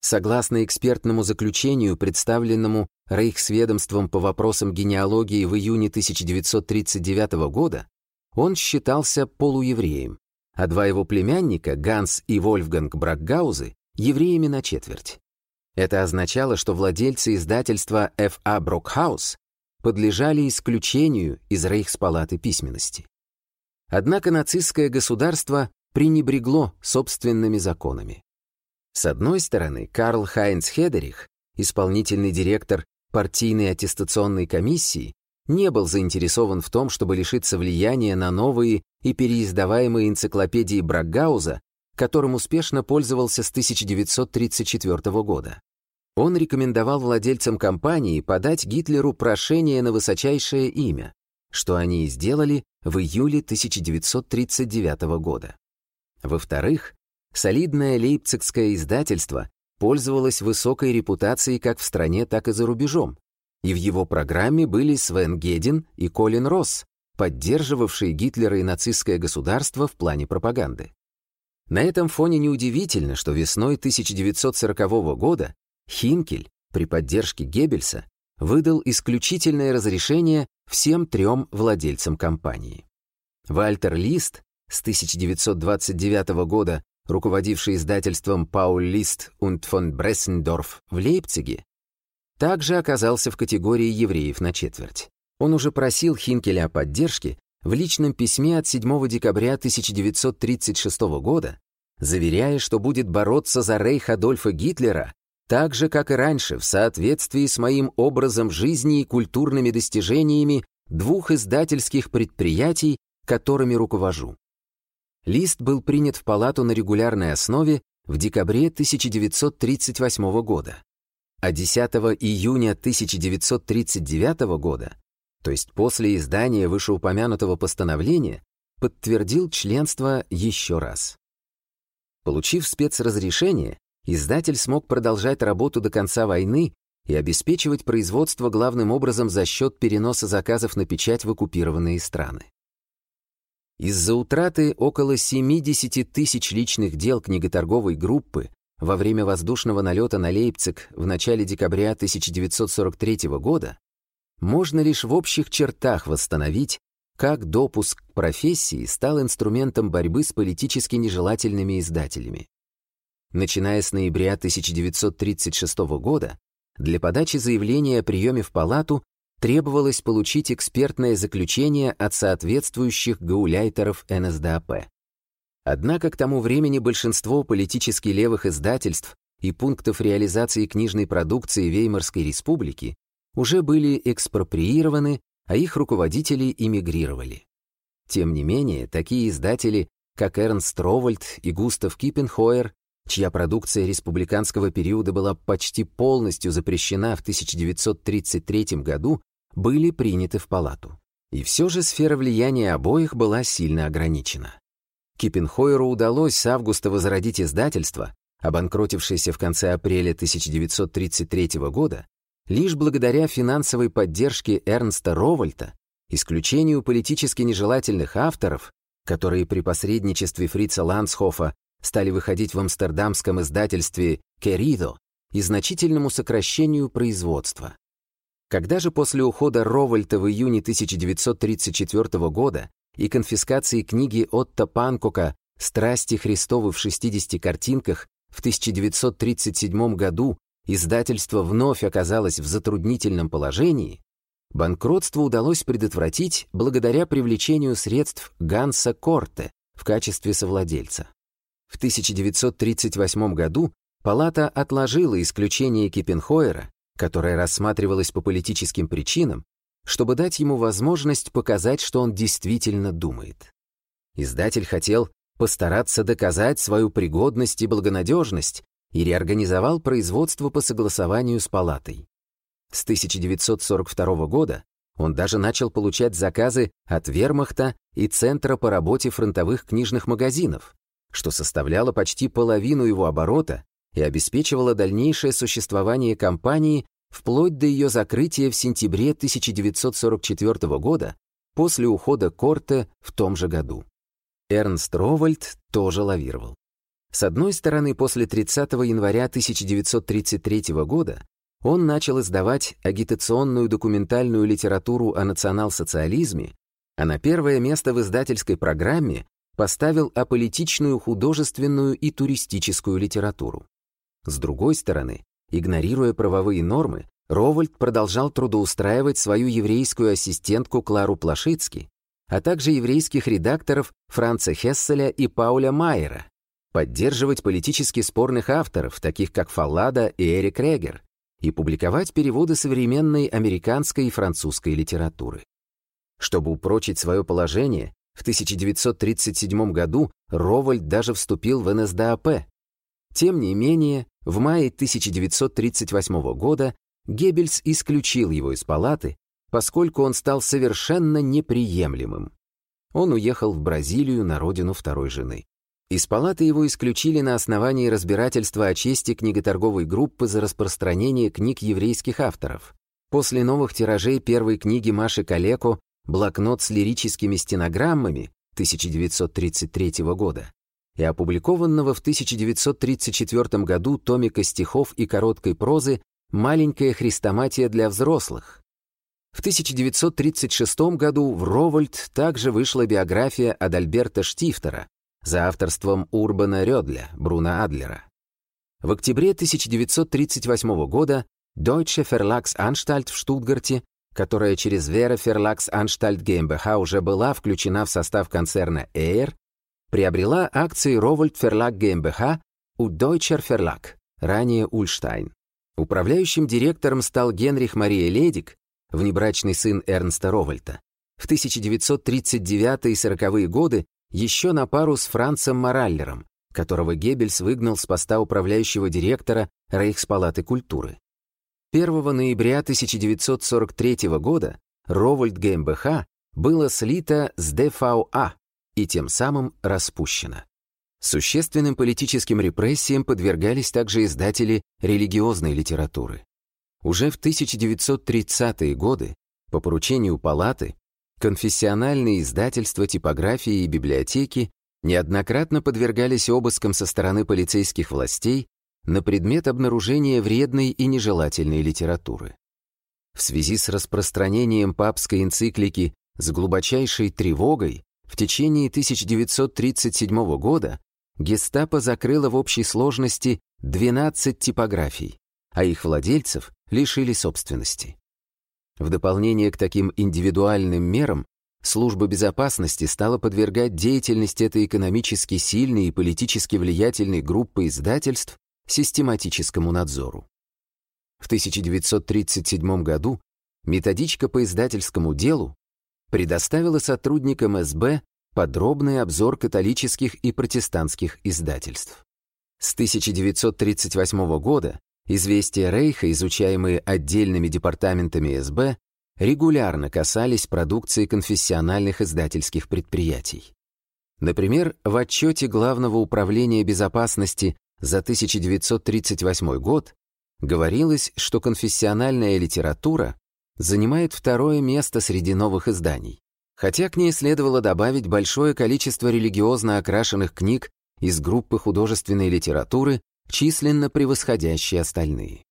Согласно экспертному заключению, представленному Рейхсведомством по вопросам генеалогии в июне 1939 года, он считался полуевреем, а два его племянника, Ганс и Вольфганг Бракгаузы, евреями на четверть. Это означало, что владельцы издательства Ф.А. Брокхаус подлежали исключению из Рейхспалаты письменности. Однако нацистское государство пренебрегло собственными законами. С одной стороны, Карл Хайнц Хедерих, исполнительный директор партийной аттестационной комиссии, не был заинтересован в том, чтобы лишиться влияния на новые и переиздаваемые энциклопедии Бракгауза, которым успешно пользовался с 1934 года. Он рекомендовал владельцам компании подать Гитлеру прошение на высочайшее имя, что они и сделали в июле 1939 года. Во-вторых, солидное лейпцигское издательство пользовалось высокой репутацией как в стране, так и за рубежом, и в его программе были Свен Гедин и Колин Росс, поддерживавшие Гитлера и нацистское государство в плане пропаганды. На этом фоне неудивительно, что весной 1940 года Хинкель при поддержке Геббельса выдал исключительное разрешение всем трем владельцам компании. Вальтер Лист, с 1929 года руководивший издательством Пауль Лист und von Брессендорф в Лейпциге, также оказался в категории евреев на четверть. Он уже просил Хинкеля о поддержке в личном письме от 7 декабря 1936 года, заверяя, что будет бороться за рейх Адольфа Гитлера так же, как и раньше, в соответствии с моим образом жизни и культурными достижениями двух издательских предприятий, которыми руковожу. Лист был принят в палату на регулярной основе в декабре 1938 года, а 10 июня 1939 года то есть после издания вышеупомянутого постановления, подтвердил членство еще раз. Получив спецразрешение, издатель смог продолжать работу до конца войны и обеспечивать производство главным образом за счет переноса заказов на печать в оккупированные страны. Из-за утраты около 70 тысяч личных дел книготорговой группы во время воздушного налета на Лейпциг в начале декабря 1943 года можно лишь в общих чертах восстановить, как допуск к профессии стал инструментом борьбы с политически нежелательными издателями. Начиная с ноября 1936 года, для подачи заявления о приеме в палату требовалось получить экспертное заключение от соответствующих гауляйтеров НСДАП. Однако к тому времени большинство политически левых издательств и пунктов реализации книжной продукции Веймарской республики уже были экспроприированы, а их руководители эмигрировали. Тем не менее, такие издатели, как Эрнст Ровальд и Густав Киппенхойер, чья продукция республиканского периода была почти полностью запрещена в 1933 году, были приняты в палату. И все же сфера влияния обоих была сильно ограничена. Киппенхойеру удалось с августа возродить издательство, обанкротившееся в конце апреля 1933 года, лишь благодаря финансовой поддержке Эрнста Ровальта, исключению политически нежелательных авторов, которые при посредничестве Фрица Лансхофа стали выходить в амстердамском издательстве «Керидо» и значительному сокращению производства. Когда же после ухода Ровальта в июне 1934 года и конфискации книги Отто Панкока «Страсти Христовы в 60 картинках» в 1937 году издательство вновь оказалось в затруднительном положении, банкротство удалось предотвратить благодаря привлечению средств Ганса Корте в качестве совладельца. В 1938 году палата отложила исключение Киппенхойера которая рассматривалась по политическим причинам, чтобы дать ему возможность показать, что он действительно думает. Издатель хотел постараться доказать свою пригодность и благонадежность и реорганизовал производство по согласованию с палатой. С 1942 года он даже начал получать заказы от Вермахта и Центра по работе фронтовых книжных магазинов, что составляло почти половину его оборота и обеспечивала дальнейшее существование компании вплоть до ее закрытия в сентябре 1944 года после ухода Корте в том же году. Эрнст Ровальд тоже лавировал. С одной стороны, после 30 января 1933 года он начал издавать агитационную документальную литературу о национал-социализме, а на первое место в издательской программе поставил аполитичную художественную и туристическую литературу. С другой стороны, игнорируя правовые нормы, Ровальд продолжал трудоустраивать свою еврейскую ассистентку Клару Плашицки, а также еврейских редакторов Франца Хесселя и Пауля Майера, поддерживать политически спорных авторов, таких как Фаллада и Эрик Регер, и публиковать переводы современной американской и французской литературы. Чтобы упрочить свое положение, в 1937 году Ровальд даже вступил в НСДАП. Тем не менее, в мае 1938 года Геббельс исключил его из палаты, поскольку он стал совершенно неприемлемым. Он уехал в Бразилию на родину второй жены. Из палаты его исключили на основании разбирательства о чести книготорговой группы за распространение книг еврейских авторов. После новых тиражей первой книги Маши Калеко «Блокнот с лирическими стенограммами» 1933 года и опубликованного в 1934 году томика стихов и короткой прозы «Маленькая хрестоматия для взрослых». В 1936 году в Ровальд также вышла биография Адальберта Штифтера за авторством Урбана Рёдля, Бруна Адлера. В октябре 1938 года Deutsche Verlagsanstalt в Штутгарте, которая через Vera Verlagsanstalt GmbH уже была включена в состав концерна Эйр, приобрела акции Ровальд Ферлаг GmbH у Deutscher Verlag, ранее Ульштайн. Управляющим директором стал Генрих Мария Ледик, внебрачный сын Эрнста Ровальта. В 1939 и 40-е годы еще на пару с Францем Мораллером, которого Геббельс выгнал с поста управляющего директора Рейхспалаты культуры. 1 ноября 1943 года Ровальд ГМБХ было слито с ДВА, и тем самым распущена. Существенным политическим репрессиям подвергались также издатели религиозной литературы. Уже в 1930-е годы по поручению палаты конфессиональные издательства, типографии и библиотеки неоднократно подвергались обыскам со стороны полицейских властей на предмет обнаружения вредной и нежелательной литературы. В связи с распространением папской энциклики с глубочайшей тревогой в течение 1937 года гестапо закрыло в общей сложности 12 типографий, а их владельцев лишили собственности. В дополнение к таким индивидуальным мерам, служба безопасности стала подвергать деятельность этой экономически сильной и политически влиятельной группы издательств систематическому надзору. В 1937 году методичка по издательскому делу предоставила сотрудникам СБ подробный обзор католических и протестантских издательств. С 1938 года известия Рейха, изучаемые отдельными департаментами СБ, регулярно касались продукции конфессиональных издательских предприятий. Например, в отчете Главного управления безопасности за 1938 год говорилось, что конфессиональная литература занимает второе место среди новых изданий, хотя к ней следовало добавить большое количество религиозно окрашенных книг из группы художественной литературы, численно превосходящие остальные.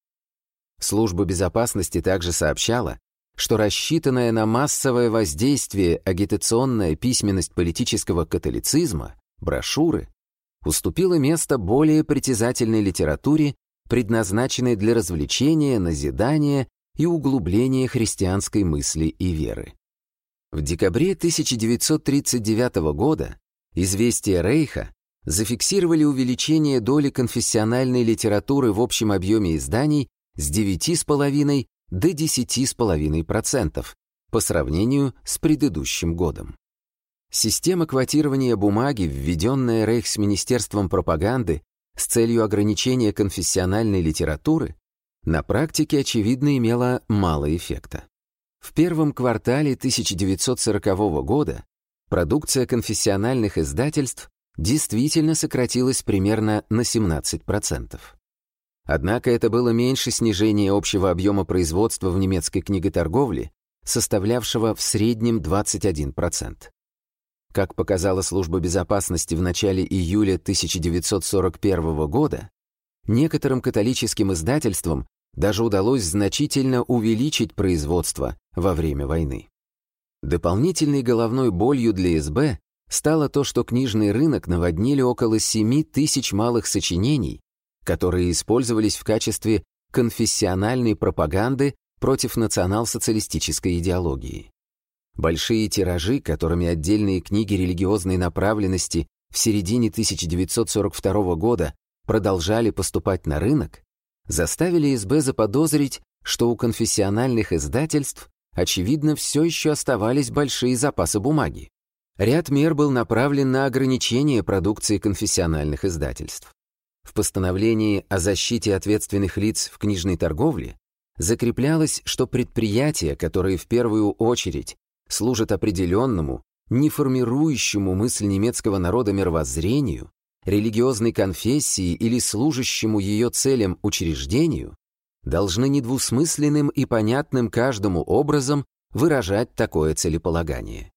Служба безопасности также сообщала, что рассчитанная на массовое воздействие агитационная письменность политического католицизма, брошюры, уступила место более притязательной литературе, предназначенной для развлечения, назидания и углубления христианской мысли и веры. В декабре 1939 года «Известия Рейха» зафиксировали увеличение доли конфессиональной литературы в общем объеме изданий с 9,5 до 10,5% по сравнению с предыдущим годом. Система квотирования бумаги, введенная Рейхсминистерством пропаганды с целью ограничения конфессиональной литературы, на практике, очевидно, имела мало эффекта. В первом квартале 1940 года продукция конфессиональных издательств действительно сократилась примерно на 17%. Однако это было меньше снижения общего объема производства в немецкой книготорговле, составлявшего в среднем 21%. Как показала служба безопасности в начале июля 1941 года, некоторым католическим издательствам даже удалось значительно увеличить производство во время войны. Дополнительной головной болью для СБ стало то, что книжный рынок наводнили около 7 тысяч малых сочинений, которые использовались в качестве конфессиональной пропаганды против национал-социалистической идеологии. Большие тиражи, которыми отдельные книги религиозной направленности в середине 1942 года продолжали поступать на рынок, заставили СБ заподозрить, что у конфессиональных издательств, очевидно, все еще оставались большие запасы бумаги. Ряд мер был направлен на ограничение продукции конфессиональных издательств. В постановлении о защите ответственных лиц в книжной торговле закреплялось, что предприятия, которые в первую очередь служат определенному, не формирующему мысль немецкого народа мировоззрению, религиозной конфессии или служащему ее целям учреждению, должны недвусмысленным и понятным каждому образом выражать такое целеполагание.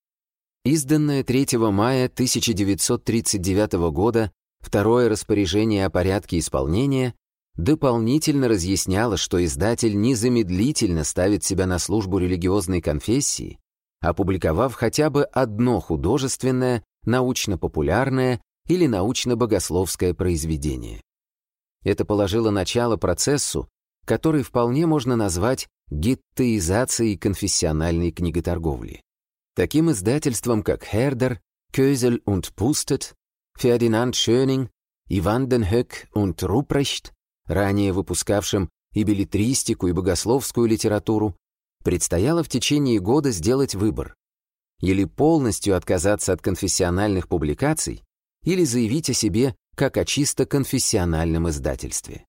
Изданное 3 мая 1939 года второе распоряжение о порядке исполнения дополнительно разъясняло, что издатель незамедлительно ставит себя на службу религиозной конфессии опубликовав хотя бы одно художественное, научно-популярное или научно-богословское произведение. Это положило начало процессу, который вполне можно назвать геттеизацией конфессиональной книготорговли. Таким издательствам, как Herder, Kösel und Pustet, Фердинанд Шönинг, Иван ден Höck und Рупрехт, ранее выпускавшим и билетристику, и богословскую литературу, предстояло в течение года сделать выбор. Или полностью отказаться от конфессиональных публикаций, или заявить о себе как о чисто конфессиональном издательстве.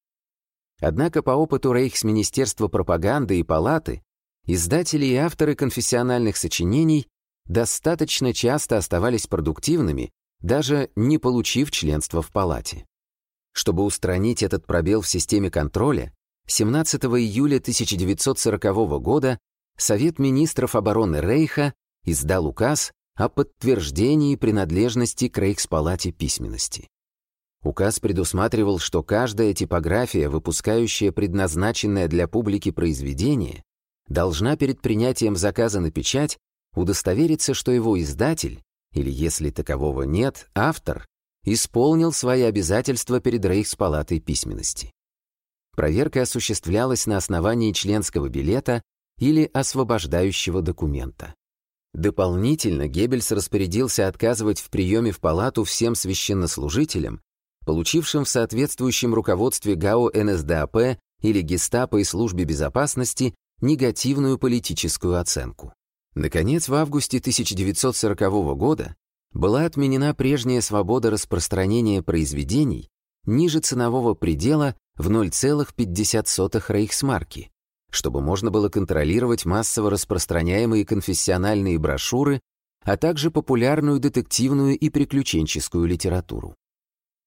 Однако по опыту Рейхсминистерства пропаганды и палаты, издатели и авторы конфессиональных сочинений достаточно часто оставались продуктивными, даже не получив членства в палате. Чтобы устранить этот пробел в системе контроля, 17 июля 1940 года Совет министров обороны Рейха издал указ о подтверждении принадлежности к Рейхспалате письменности. Указ предусматривал, что каждая типография, выпускающая предназначенное для публики произведение, должна перед принятием заказа на печать удостовериться, что его издатель, или если такового нет, автор, исполнил свои обязательства перед Рейхспалатой письменности. Проверка осуществлялась на основании членского билета или освобождающего документа. Дополнительно Геббельс распорядился отказывать в приеме в палату всем священнослужителям, получившим в соответствующем руководстве ГАО НСДАП или Гестапо и службе безопасности негативную политическую оценку. Наконец, в августе 1940 года была отменена прежняя свобода распространения произведений ниже ценового предела в 0,50 рейхсмарки, чтобы можно было контролировать массово распространяемые конфессиональные брошюры, а также популярную детективную и приключенческую литературу.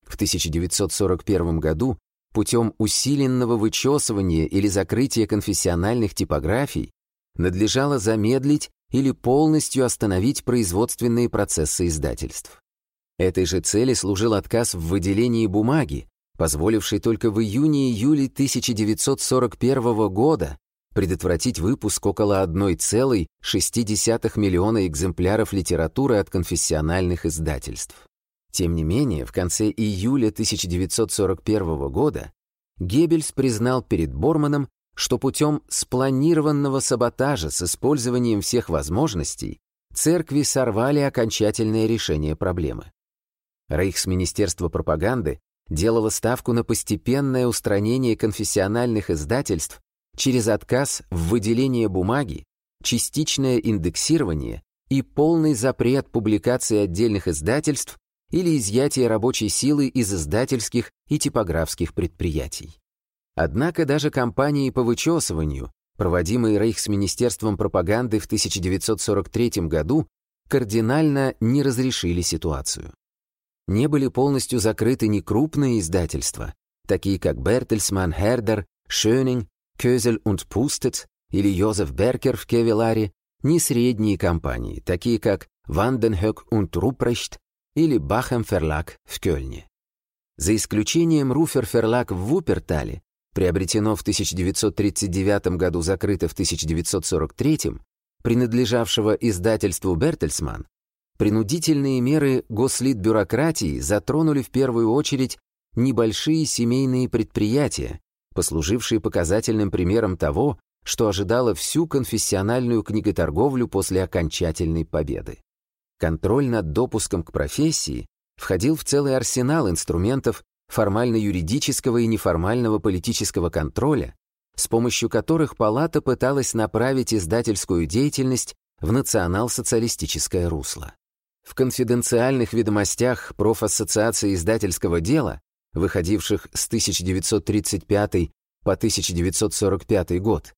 В 1941 году путем усиленного вычесывания или закрытия конфессиональных типографий надлежало замедлить или полностью остановить производственные процессы издательств. Этой же цели служил отказ в выделении бумаги, позволивший только в июне-июле 1941 года предотвратить выпуск около 1,6 миллиона экземпляров литературы от конфессиональных издательств. Тем не менее, в конце июля 1941 года Геббельс признал перед Борманом, что путем спланированного саботажа с использованием всех возможностей церкви сорвали окончательное решение проблемы. Рейхсминистерство пропаганды делало ставку на постепенное устранение конфессиональных издательств через отказ в выделении бумаги, частичное индексирование и полный запрет публикации отдельных издательств или изъятие рабочей силы из издательских и типографских предприятий. Однако даже кампании по вычесыванию, проводимые Рейхсминистерством пропаганды в 1943 году, кардинально не разрешили ситуацию не были полностью закрыты ни крупные издательства, такие как Бертельсман, Хердер, Шönинг, Кёзель und Пустет или Йозеф Беркер в Кевеларе, ни средние компании, такие как Ванденхёк und Рупрechт или Бахем Ферлак в Кёльне. За исключением Руфер Ферлак в Вупертале, приобретено в 1939 году, закрыто в 1943, принадлежавшего издательству Бертельсман, Принудительные меры гослит-бюрократии затронули в первую очередь небольшие семейные предприятия, послужившие показательным примером того, что ожидало всю конфессиональную книготорговлю после окончательной победы. Контроль над допуском к профессии входил в целый арсенал инструментов формально-юридического и неформального политического контроля, с помощью которых палата пыталась направить издательскую деятельность в национал-социалистическое русло. В конфиденциальных ведомостях профассоциации издательского дела, выходивших с 1935 по 1945 год,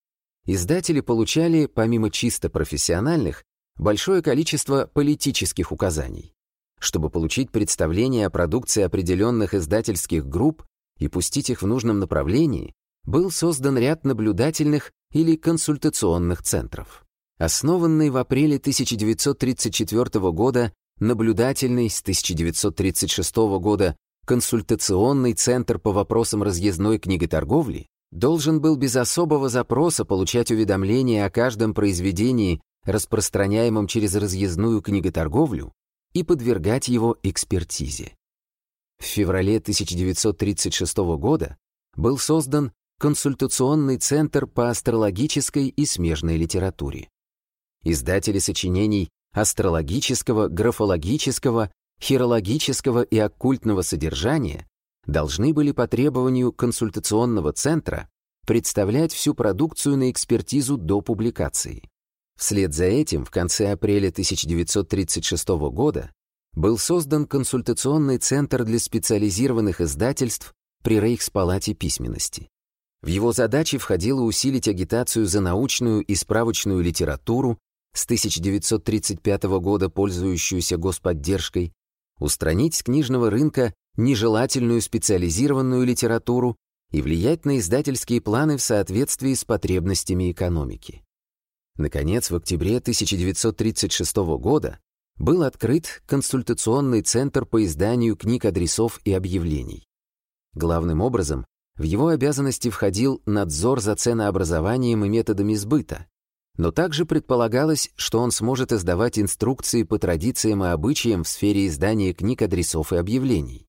издатели получали, помимо чисто профессиональных, большое количество политических указаний. Чтобы получить представление о продукции определенных издательских групп и пустить их в нужном направлении, был создан ряд наблюдательных или консультационных центров. Основанный в апреле 1934 года наблюдательный с 1936 года консультационный центр по вопросам разъездной книготорговли должен был без особого запроса получать уведомления о каждом произведении, распространяемом через разъездную книготорговлю, и подвергать его экспертизе. В феврале 1936 года был создан консультационный центр по астрологической и смежной литературе. Издатели сочинений астрологического, графологического, хирологического и оккультного содержания должны были по требованию консультационного центра представлять всю продукцию на экспертизу до публикации. Вслед за этим в конце апреля 1936 года был создан консультационный центр для специализированных издательств при Рейхспалате письменности. В его задачи входило усилить агитацию за научную и справочную литературу, с 1935 года пользующуюся господдержкой, устранить с книжного рынка нежелательную специализированную литературу и влиять на издательские планы в соответствии с потребностями экономики. Наконец, в октябре 1936 года был открыт консультационный центр по изданию книг адресов и объявлений. Главным образом, в его обязанности входил надзор за ценообразованием и методами сбыта, но также предполагалось, что он сможет издавать инструкции по традициям и обычаям в сфере издания книг, адресов и объявлений.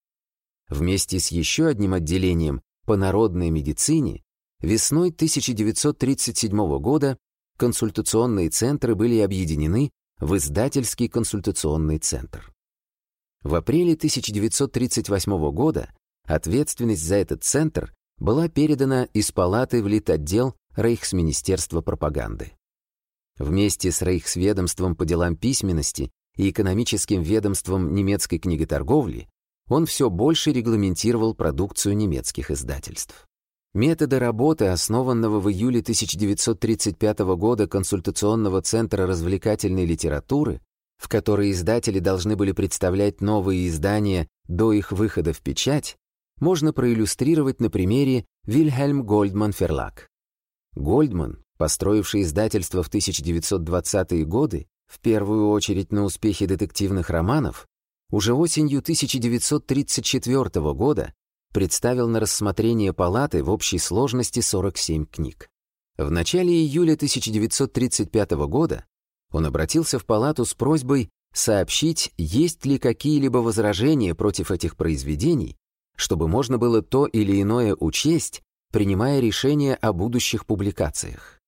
Вместе с еще одним отделением по народной медицине весной 1937 года консультационные центры были объединены в издательский консультационный центр. В апреле 1938 года ответственность за этот центр была передана из палаты в Литотдел Рейхсминистерства пропаганды. Вместе с Рейхсведомством по делам письменности и экономическим ведомством немецкой книготорговли он все больше регламентировал продукцию немецких издательств. Методы работы, основанного в июле 1935 года консультационного центра развлекательной литературы, в которой издатели должны были представлять новые издания до их выхода в печать, можно проиллюстрировать на примере Вильхельм Гольдман Ферлак. Гольдман, построивший издательство в 1920-е годы, в первую очередь на успехе детективных романов, уже осенью 1934 года представил на рассмотрение палаты в общей сложности 47 книг. В начале июля 1935 года он обратился в палату с просьбой сообщить, есть ли какие-либо возражения против этих произведений, чтобы можно было то или иное учесть, принимая решение о будущих публикациях.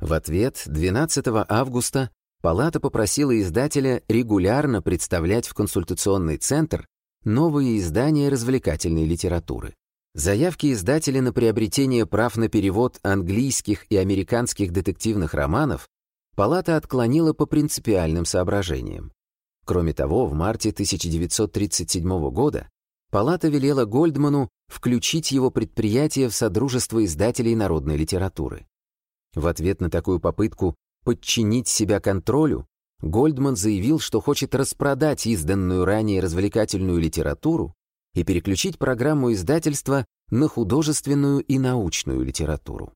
В ответ 12 августа палата попросила издателя регулярно представлять в консультационный центр новые издания развлекательной литературы. Заявки издателя на приобретение прав на перевод английских и американских детективных романов палата отклонила по принципиальным соображениям. Кроме того, в марте 1937 года палата велела Гольдману включить его предприятие в Содружество издателей народной литературы. В ответ на такую попытку подчинить себя контролю, Гольдман заявил, что хочет распродать изданную ранее развлекательную литературу и переключить программу издательства на художественную и научную литературу.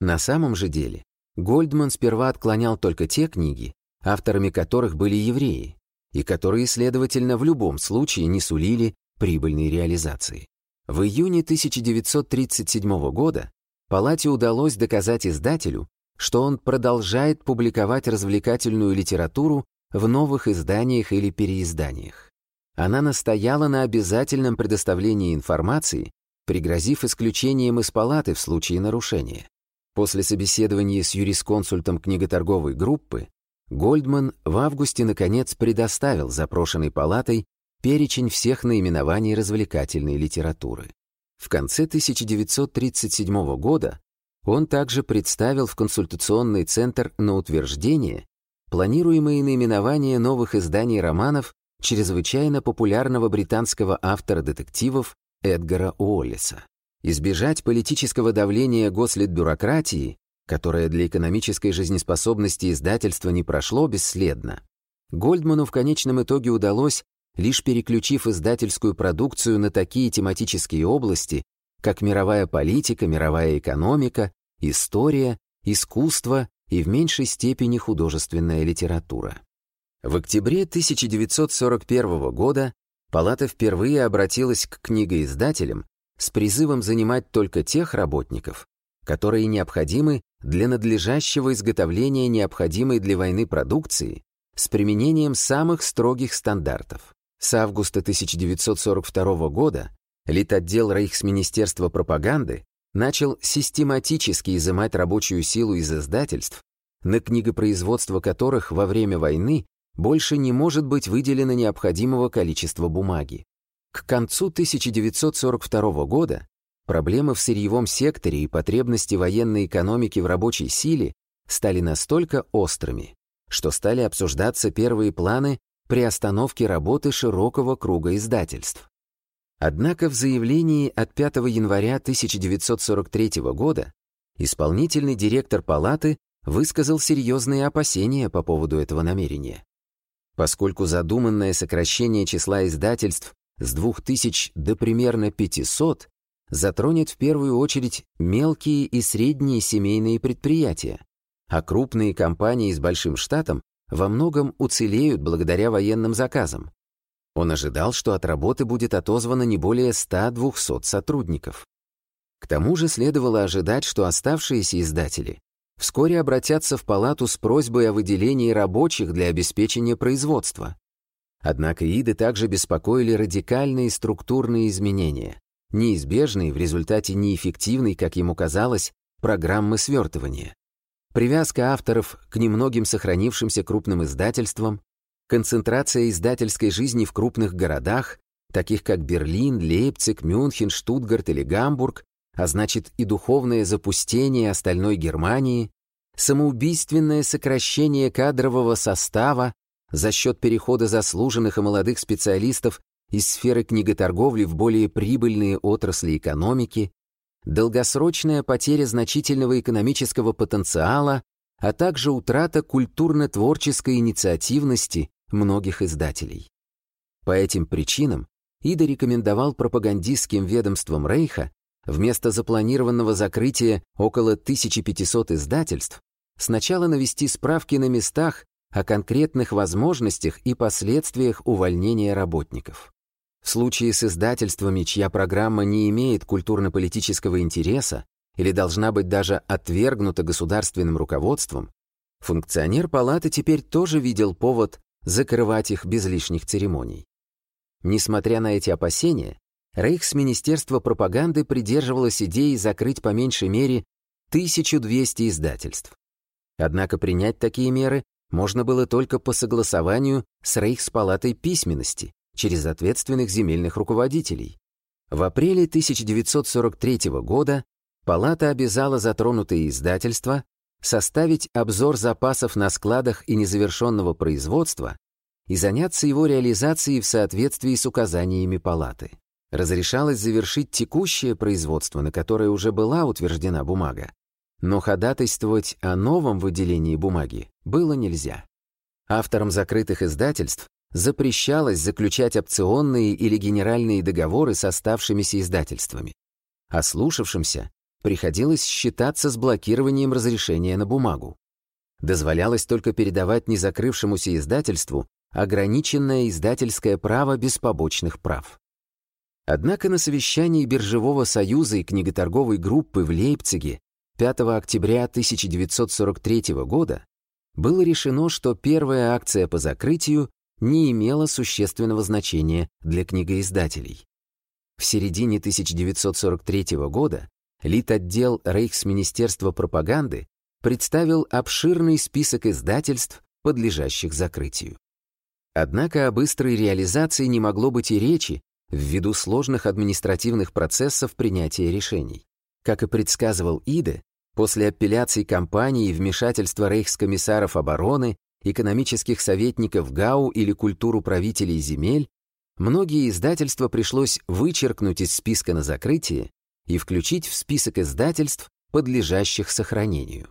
На самом же деле, Гольдман сперва отклонял только те книги, авторами которых были евреи, и которые, следовательно, в любом случае не сулили прибыльной реализации. В июне 1937 года Палате удалось доказать издателю, что он продолжает публиковать развлекательную литературу в новых изданиях или переизданиях. Она настояла на обязательном предоставлении информации, пригрозив исключением из палаты в случае нарушения. После собеседования с юрисконсультом книготорговой группы Гольдман в августе, наконец, предоставил запрошенной палатой перечень всех наименований развлекательной литературы. В конце 1937 года он также представил в консультационный центр на утверждение планируемые наименования новых изданий романов чрезвычайно популярного британского автора детективов Эдгара Уоллиса. Избежать политического давления гослитбюрократии, которое для экономической жизнеспособности издательства не прошло бесследно, Гольдману в конечном итоге удалось, лишь переключив издательскую продукцию на такие тематические области, как мировая политика, мировая экономика, история, искусство и в меньшей степени художественная литература. В октябре 1941 года Палата впервые обратилась к книгоиздателям с призывом занимать только тех работников, которые необходимы для надлежащего изготовления необходимой для войны продукции с применением самых строгих стандартов. С августа 1942 года Литотдел Рейхсминистерства пропаганды начал систематически изымать рабочую силу из издательств, на книгопроизводство которых во время войны больше не может быть выделено необходимого количества бумаги. К концу 1942 года проблемы в сырьевом секторе и потребности военной экономики в рабочей силе стали настолько острыми, что стали обсуждаться первые планы приостановки работы широкого круга издательств. Однако в заявлении от 5 января 1943 года исполнительный директор палаты высказал серьезные опасения по поводу этого намерения. Поскольку задуманное сокращение числа издательств с 2000 до примерно 500 затронет в первую очередь мелкие и средние семейные предприятия, а крупные компании с большим штатом во многом уцелеют благодаря военным заказам. Он ожидал, что от работы будет отозвано не более 100-200 сотрудников. К тому же следовало ожидать, что оставшиеся издатели вскоре обратятся в палату с просьбой о выделении рабочих для обеспечения производства. Однако иды также беспокоили радикальные структурные изменения, неизбежные в результате неэффективной, как ему казалось, программы свертывания. Привязка авторов к немногим сохранившимся крупным издательствам, концентрация издательской жизни в крупных городах, таких как Берлин, Лейпциг, Мюнхен, Штутгарт или Гамбург, а значит и духовное запустение остальной Германии, самоубийственное сокращение кадрового состава за счет перехода заслуженных и молодых специалистов из сферы книготорговли в более прибыльные отрасли экономики, долгосрочная потеря значительного экономического потенциала, а также утрата культурно-творческой инициативности многих издателей. По этим причинам Ида рекомендовал пропагандистским ведомствам Рейха вместо запланированного закрытия около 1500 издательств сначала навести справки на местах о конкретных возможностях и последствиях увольнения работников. В случае с издательствами, чья программа не имеет культурно-политического интереса или должна быть даже отвергнута государственным руководством, функционер палаты теперь тоже видел повод закрывать их без лишних церемоний. Несмотря на эти опасения, Рейхсминистерство пропаганды придерживалось идеи закрыть по меньшей мере 1200 издательств. Однако принять такие меры можно было только по согласованию с Рейхспалатой письменности через ответственных земельных руководителей. В апреле 1943 года Палата обязала затронутые издательства составить обзор запасов на складах и незавершенного производства и заняться его реализацией в соответствии с указаниями Палаты. Разрешалось завершить текущее производство, на которое уже была утверждена бумага, но ходатайствовать о новом выделении бумаги было нельзя. Авторам закрытых издательств запрещалось заключать опционные или генеральные договоры с оставшимися издательствами. А слушавшимся приходилось считаться с блокированием разрешения на бумагу. Дозволялось только передавать незакрывшемуся издательству ограниченное издательское право без побочных прав. Однако на совещании Биржевого союза и книготорговой группы в Лейпциге 5 октября 1943 года было решено, что первая акция по закрытию не имела существенного значения для книгоиздателей. В середине 1943 года Литотдел Рейхсминистерства пропаганды представил обширный список издательств, подлежащих закрытию. Однако о быстрой реализации не могло быть и речи ввиду сложных административных процессов принятия решений. Как и предсказывал Иде, после апелляций компаний и вмешательства рейхскомиссаров обороны, экономических советников ГАУ или культуру правителей земель, многие издательства пришлось вычеркнуть из списка на закрытие и включить в список издательств, подлежащих сохранению.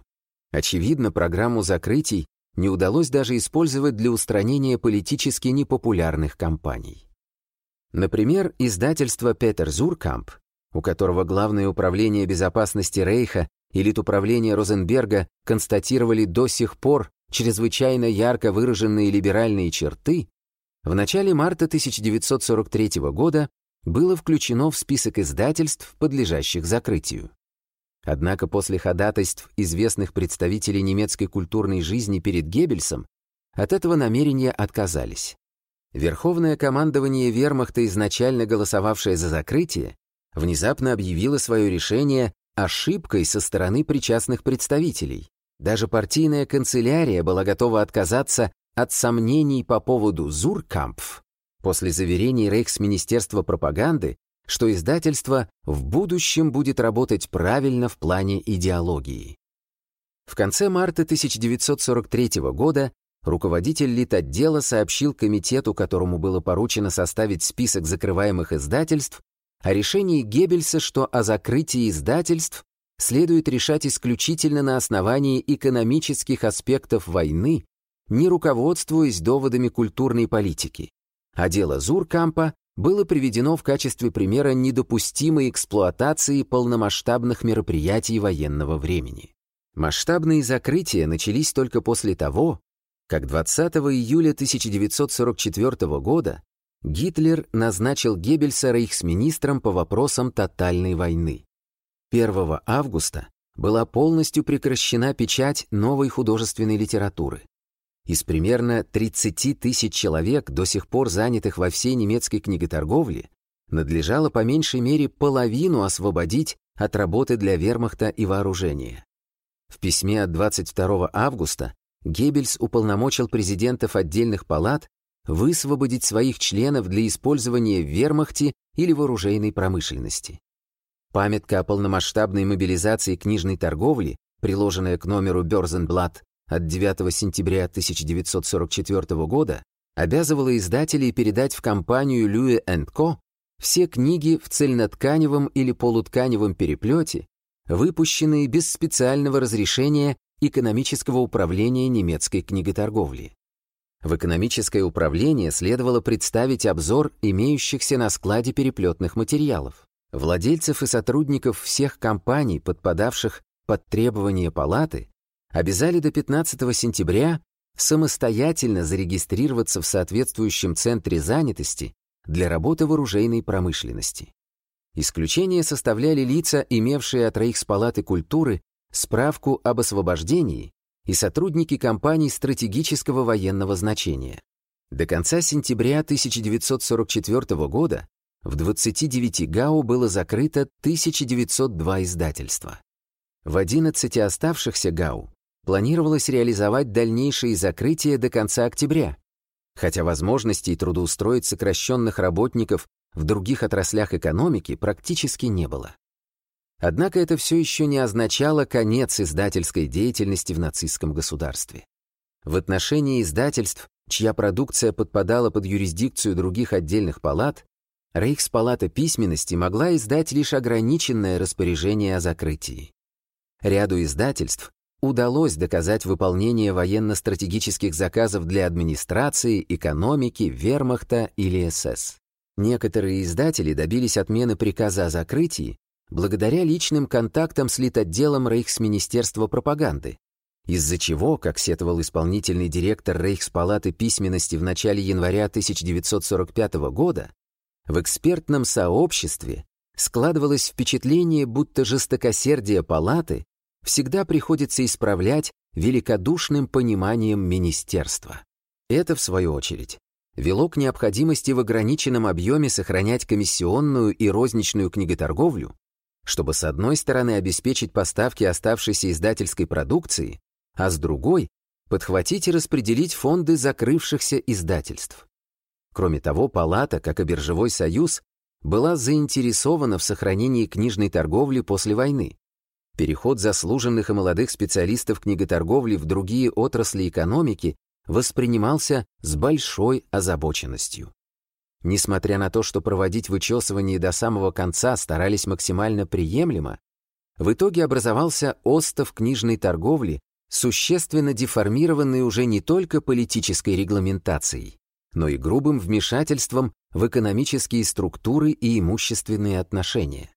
Очевидно, программу закрытий не удалось даже использовать для устранения политически непопулярных компаний. Например, издательство Петер Зуркамп у которого Главное управление безопасности Рейха и Литуправление Розенберга констатировали до сих пор чрезвычайно ярко выраженные либеральные черты, в начале марта 1943 года было включено в список издательств, подлежащих закрытию. Однако после ходатайств известных представителей немецкой культурной жизни перед Геббельсом от этого намерения отказались. Верховное командование вермахта, изначально голосовавшее за закрытие, внезапно объявила свое решение ошибкой со стороны причастных представителей. Даже партийная канцелярия была готова отказаться от сомнений по поводу Зуркампф после заверений Рейхсминистерства пропаганды, что издательство в будущем будет работать правильно в плане идеологии. В конце марта 1943 года руководитель Литотдела сообщил комитету, которому было поручено составить список закрываемых издательств, о решении Геббельса, что о закрытии издательств следует решать исключительно на основании экономических аспектов войны, не руководствуясь доводами культурной политики. А дело Зуркампа было приведено в качестве примера недопустимой эксплуатации полномасштабных мероприятий военного времени. Масштабные закрытия начались только после того, как 20 июля 1944 года Гитлер назначил Геббельса рейхсминистром по вопросам тотальной войны. 1 августа была полностью прекращена печать новой художественной литературы. Из примерно 30 тысяч человек, до сих пор занятых во всей немецкой книготорговле, надлежало по меньшей мере половину освободить от работы для вермахта и вооружения. В письме от 22 августа Геббельс уполномочил президентов отдельных палат высвободить своих членов для использования в вермахте или вооружейной промышленности. Памятка о полномасштабной мобилизации книжной торговли, приложенная к номеру Бёрзенблат от 9 сентября 1944 года, обязывала издателей передать в компанию Льюи Ко все книги в цельнотканевом или полутканевом переплете, выпущенные без специального разрешения экономического управления немецкой книготорговли. В экономическое управление следовало представить обзор имеющихся на складе переплетных материалов. Владельцев и сотрудников всех компаний, подпадавших под требования палаты, обязали до 15 сентября самостоятельно зарегистрироваться в соответствующем центре занятости для работы в оружейной промышленности. Исключение составляли лица, имевшие от Рейхспалаты культуры справку об освобождении и сотрудники компаний стратегического военного значения. До конца сентября 1944 года в 29 ГАУ было закрыто 1902 издательства. В 11 оставшихся ГАУ планировалось реализовать дальнейшие закрытия до конца октября, хотя возможностей трудоустроить сокращенных работников в других отраслях экономики практически не было. Однако это все еще не означало конец издательской деятельности в нацистском государстве. В отношении издательств, чья продукция подпадала под юрисдикцию других отдельных палат, Рейхспалата письменности могла издать лишь ограниченное распоряжение о закрытии. Ряду издательств удалось доказать выполнение военно-стратегических заказов для администрации, экономики, вермахта или СС. Некоторые издатели добились отмены приказа о закрытии благодаря личным контактам с литотделом Рейхсминистерства пропаганды, из-за чего, как сетовал исполнительный директор Рейхспалаты письменности в начале января 1945 года, в экспертном сообществе складывалось впечатление, будто жестокосердие палаты всегда приходится исправлять великодушным пониманием министерства. Это, в свою очередь, вело к необходимости в ограниченном объеме сохранять комиссионную и розничную книготорговлю, чтобы с одной стороны обеспечить поставки оставшейся издательской продукции, а с другой — подхватить и распределить фонды закрывшихся издательств. Кроме того, палата, как и биржевой союз, была заинтересована в сохранении книжной торговли после войны. Переход заслуженных и молодых специалистов книготорговли в другие отрасли экономики воспринимался с большой озабоченностью. Несмотря на то, что проводить вычесывание до самого конца старались максимально приемлемо, в итоге образовался остов книжной торговли, существенно деформированный уже не только политической регламентацией, но и грубым вмешательством в экономические структуры и имущественные отношения.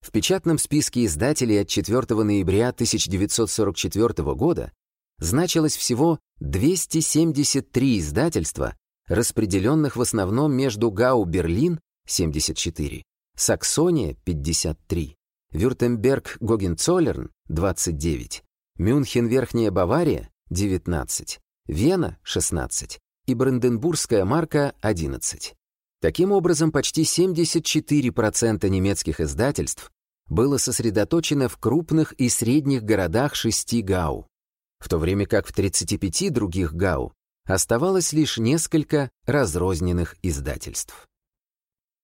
В печатном списке издателей от 4 ноября 1944 года значилось всего 273 издательства, распределенных в основном между Гау Берлин 74, Саксония 53, Вюртемберг Гогенцоллерн 29, Мюнхен Верхняя Бавария 19, Вена 16 и Бранденбургская марка 11. Таким образом, почти 74% немецких издательств было сосредоточено в крупных и средних городах шести ГАУ, в то время как в 35 других ГАУ оставалось лишь несколько разрозненных издательств.